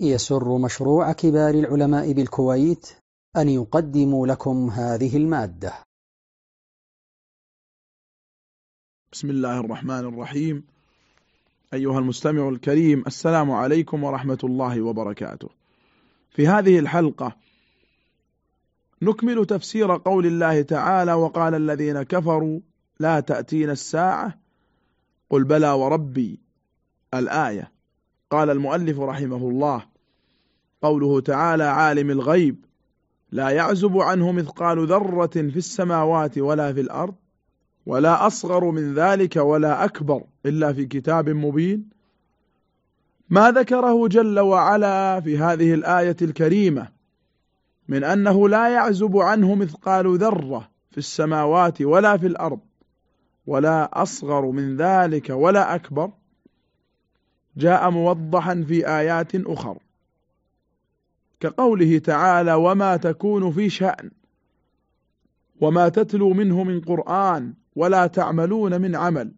يسر مشروع كبار العلماء بالكويت أن يقدم لكم هذه المادة. بسم الله الرحمن الرحيم. أيها المستمع الكريم السلام عليكم ورحمة الله وبركاته. في هذه الحلقة نكمل تفسير قول الله تعالى وقال الذين كفروا لا تأتين الساعة. قل بلى وربي. الآية. قال المؤلف رحمه الله قوله تعالى عالم الغيب لا يعزب عنه مثقال ذرة في السماوات ولا في الأرض ولا أصغر من ذلك ولا أكبر إلا في كتاب مبين ما ذكره جل وعلا في هذه الآية الكريمة من أنه لا يعزب عنه مثقال ذرة في السماوات ولا في الأرض ولا أصغر من ذلك ولا أكبر جاء موضحا في آيات أخر كقوله تعالى وما تكون في شأن وما تتلو منه من قرآن ولا تعملون من عمل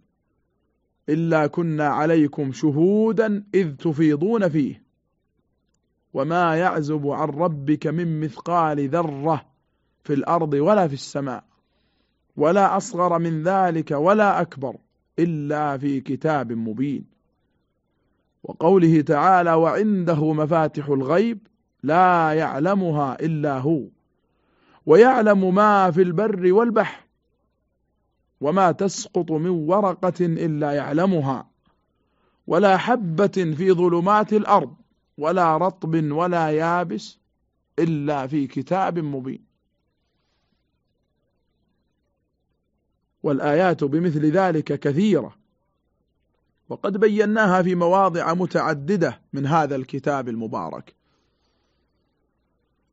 إلا كنا عليكم شهودا إذ تفيضون فيه وما يعزب عن ربك من مثقال ذرة في الأرض ولا في السماء ولا أصغر من ذلك ولا أكبر إلا في كتاب مبين وقوله تعالى وعنده مفاتح الغيب لا يعلمها إلا هو ويعلم ما في البر والبحر وما تسقط من ورقة إلا يعلمها ولا حبة في ظلمات الأرض ولا رطب ولا يابس إلا في كتاب مبين. والآيات بمثل ذلك كثيرة. وقد بيناها في مواضع متعددة من هذا الكتاب المبارك.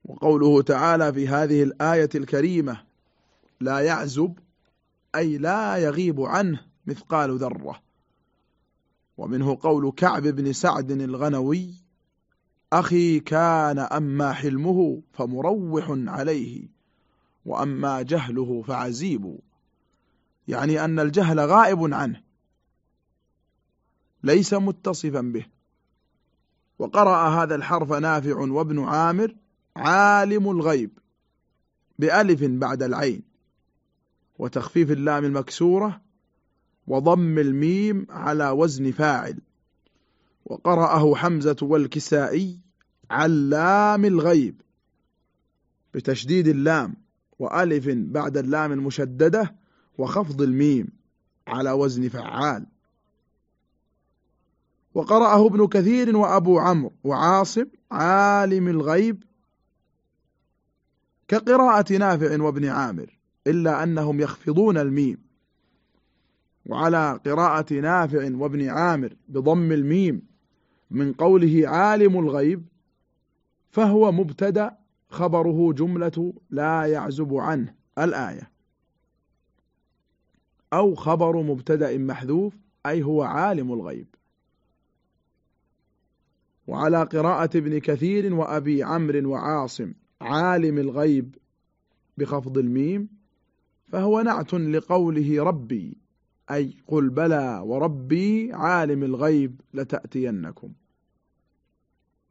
وقوله تعالى في هذه الآية الكريمة لا يعزب أي لا يغيب عنه مثقال ذرة. ومنه قول كعب بن سعد الغنوي أخي كان أما حلمه فمروح عليه وأما جهله فعزيب. يعني أن الجهل غائب عنه. ليس متصفا به. وقرأ هذا الحرف نافع وابن عامر عالم الغيب بألف بعد العين. وتخفيف اللام المكسورة وضم الميم على وزن فاعل. وقرأه حمزة والكسائي علام الغيب بتشديد اللام. وألف بعد اللام المشددة وخفض الميم على وزن فعال. وقرأه ابن كثير وأبو عمرو وعاصم عالم الغيب. كقراءة نافع وابن عامر إلا أنهم يخفضون الميم. وعلى قراءة نافع وابن عامر بضم الميم من قوله عالم الغيب فهو مبتدأ خبره جملة لا يعزب عنه الآية. أو خبر مبتدأ محذوف أي هو عالم الغيب. وعلى قراءة ابن كثير وأبي عمرو وعاصم عالم الغيب بخفض الميم فهو نعت لقوله ربي أي قل بلى وربي عالم الغيب لتأتينكم.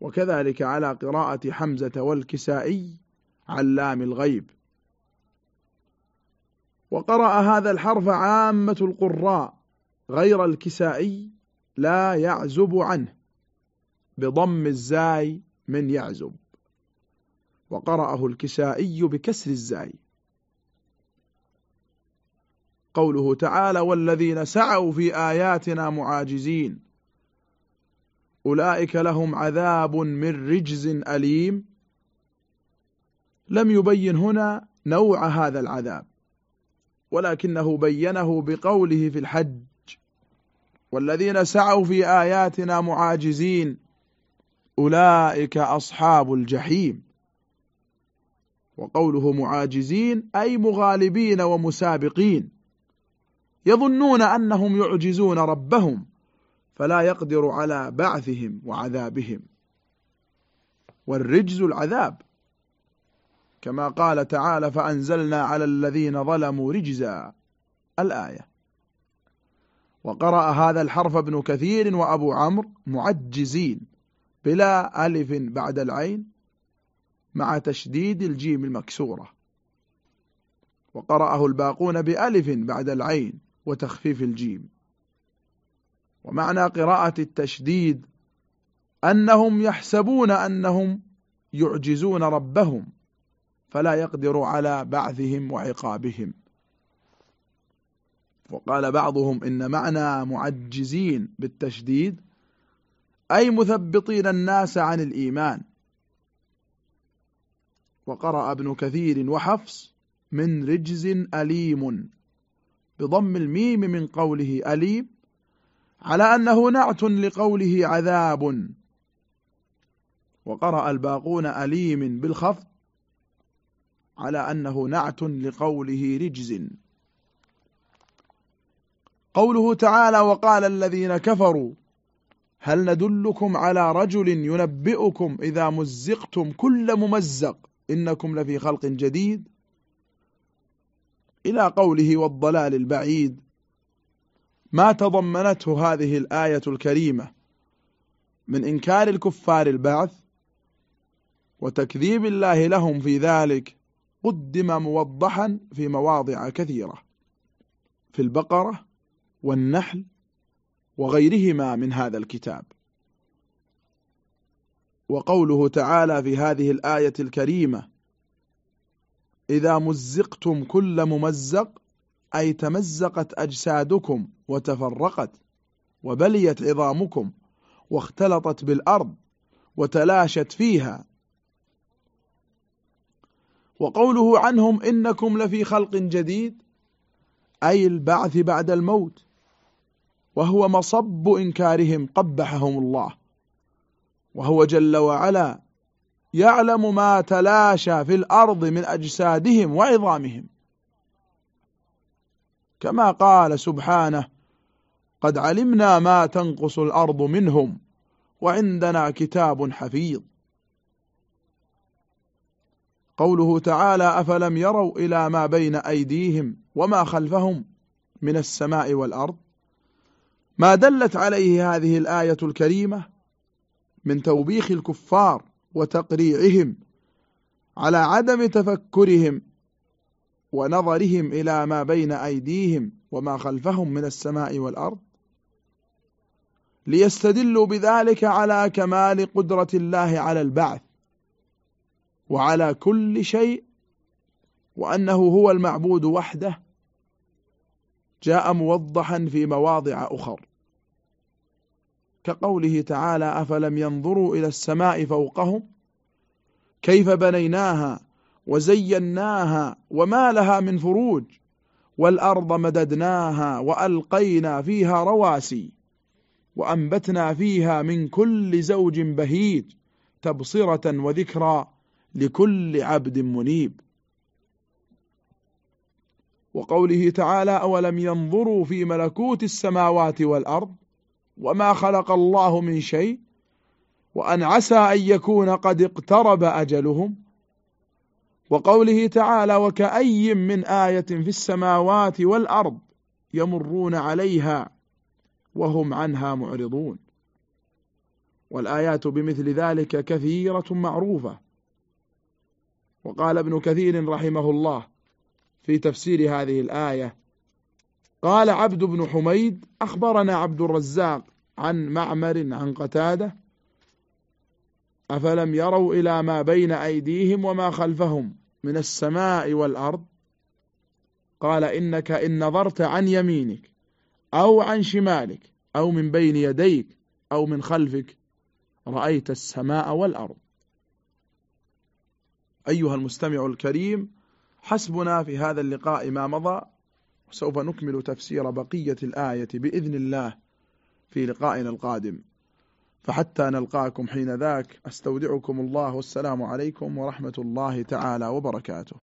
وكذلك على قراءة حمزة والكسائي علام الغيب. وقرأ هذا الحرف عامة القراء غير الكسائي لا يعزب عنه. بضم الزاي من يعزب. وقرأه الكسائي بكسر الزاي. قوله تعالى والذين سعوا في آياتنا معاجزين. أولئك لهم عذاب من رجز أليم. لم يبين هنا نوع هذا العذاب ولكنه بينه بقوله في الحج والذين سعوا في آياتنا معاجزين. أولئك أصحاب الجحيم. وقوله معاجزين أي مغالبين ومسابقين. يظنون أنهم يعجزون ربهم فلا يقدر على بعثهم وعذابهم. والرجز العذاب. كما قال تعالى فأنزلنا على الذين ظلموا رجزا. الآية. وقرأ هذا الحرف ابن كثير وأبو عمرو معجزين. بلا ألف بعد العين مع تشديد الجيم المكسورة. وقرأه الباقون بألف بعد العين وتخفيف الجيم. ومعنى قراءة التشديد أنهم يحسبون أنهم يعجزون ربهم فلا يقدر على بعثهم وعقابهم. وقال بعضهم إن معنى معجزين بالتشديد أي مثبطين الناس عن الإيمان. وقرأ ابن كثير وحفص من رجز أليم بضم الميم من قوله أليم على أنه نعت لقوله عذاب. وقرأ الباقون أليم بالخفض على أنه نعت لقوله رجز. قوله تعالى وقال الذين كفروا هل ندلكم على رجل ينبئكم إذا مزقتم كل ممزق إنكم لفي خلق جديد؟ إلى قوله والضلال البعيد. ما تضمنته هذه الآية الكريمة؟ من إنكار الكفار البعث وتكذيب الله لهم في ذلك قدم موضحا في مواضع كثيرة. في البقرة والنحل وغيرهما من هذا الكتاب. وقوله تعالى في هذه الآية الكريمة إذا مزقتم كل ممزق أي تمزقت أجسادكم وتفرقت وبليت عظامكم واختلطت بالأرض وتلاشت فيها. وقوله عنهم إنكم لفي خلق جديد أي البعث بعد الموت. وهو مصب إنكارهم قبحهم الله. وهو جل وعلا يعلم ما تلاشى في الأرض من أجسادهم وعظامهم. كما قال سبحانه قد علمنا ما تنقص الأرض منهم وعندنا كتاب حفيظ. قوله تعالى أفلم يروا إلى ما بين أيديهم وما خلفهم من السماء والأرض؟ ما دلت عليه هذه الآية الكريمة من توبيخ الكفار وتقريعهم على عدم تفكرهم ونظرهم إلى ما بين أيديهم وما خلفهم من السماء والأرض ليستدلوا بذلك على كمال قدرة الله على البعث وعلى كل شيء وأنه هو المعبود وحده جاء موضحا في مواضع أخر. كقوله تعالى أفلم ينظروا إلى السماء فوقهم؟ كيف بنيناها وزيناها وما لها من فروج؟ والأرض مددناها وألقينا فيها رواسي وأنبتنا فيها من كل زوج بهيج تبصرة وذكرى لكل عبد منيب. وقوله تعالى أولم ينظروا في ملكوت السماوات والأرض وما خلق الله من شيء وأن عسى أن يكون قد اقترب أجلهم وقوله تعالى وكأي من آية في السماوات والأرض يمرون عليها وهم عنها معرضون والآيات بمثل ذلك كثيرة معروفة وقال ابن كثير رحمه الله في تفسير هذه الآية. قال عبد بن حميد أخبرنا عبد الرزاق عن معمر عن قتادة أفلم يروا إلى ما بين أيديهم وما خلفهم من السماء والأرض؟ قال إنك إن نظرت عن يمينك أو عن شمالك أو من بين يديك أو من خلفك رأيت السماء والأرض. أيها المستمع الكريم حسبنا في هذا اللقاء ما مضى سوف نكمل تفسير بقية الآية بإذن الله في لقائنا القادم. فحتى نلقاكم حين ذاك أستودعكم الله والسلام عليكم ورحمة الله تعالى وبركاته.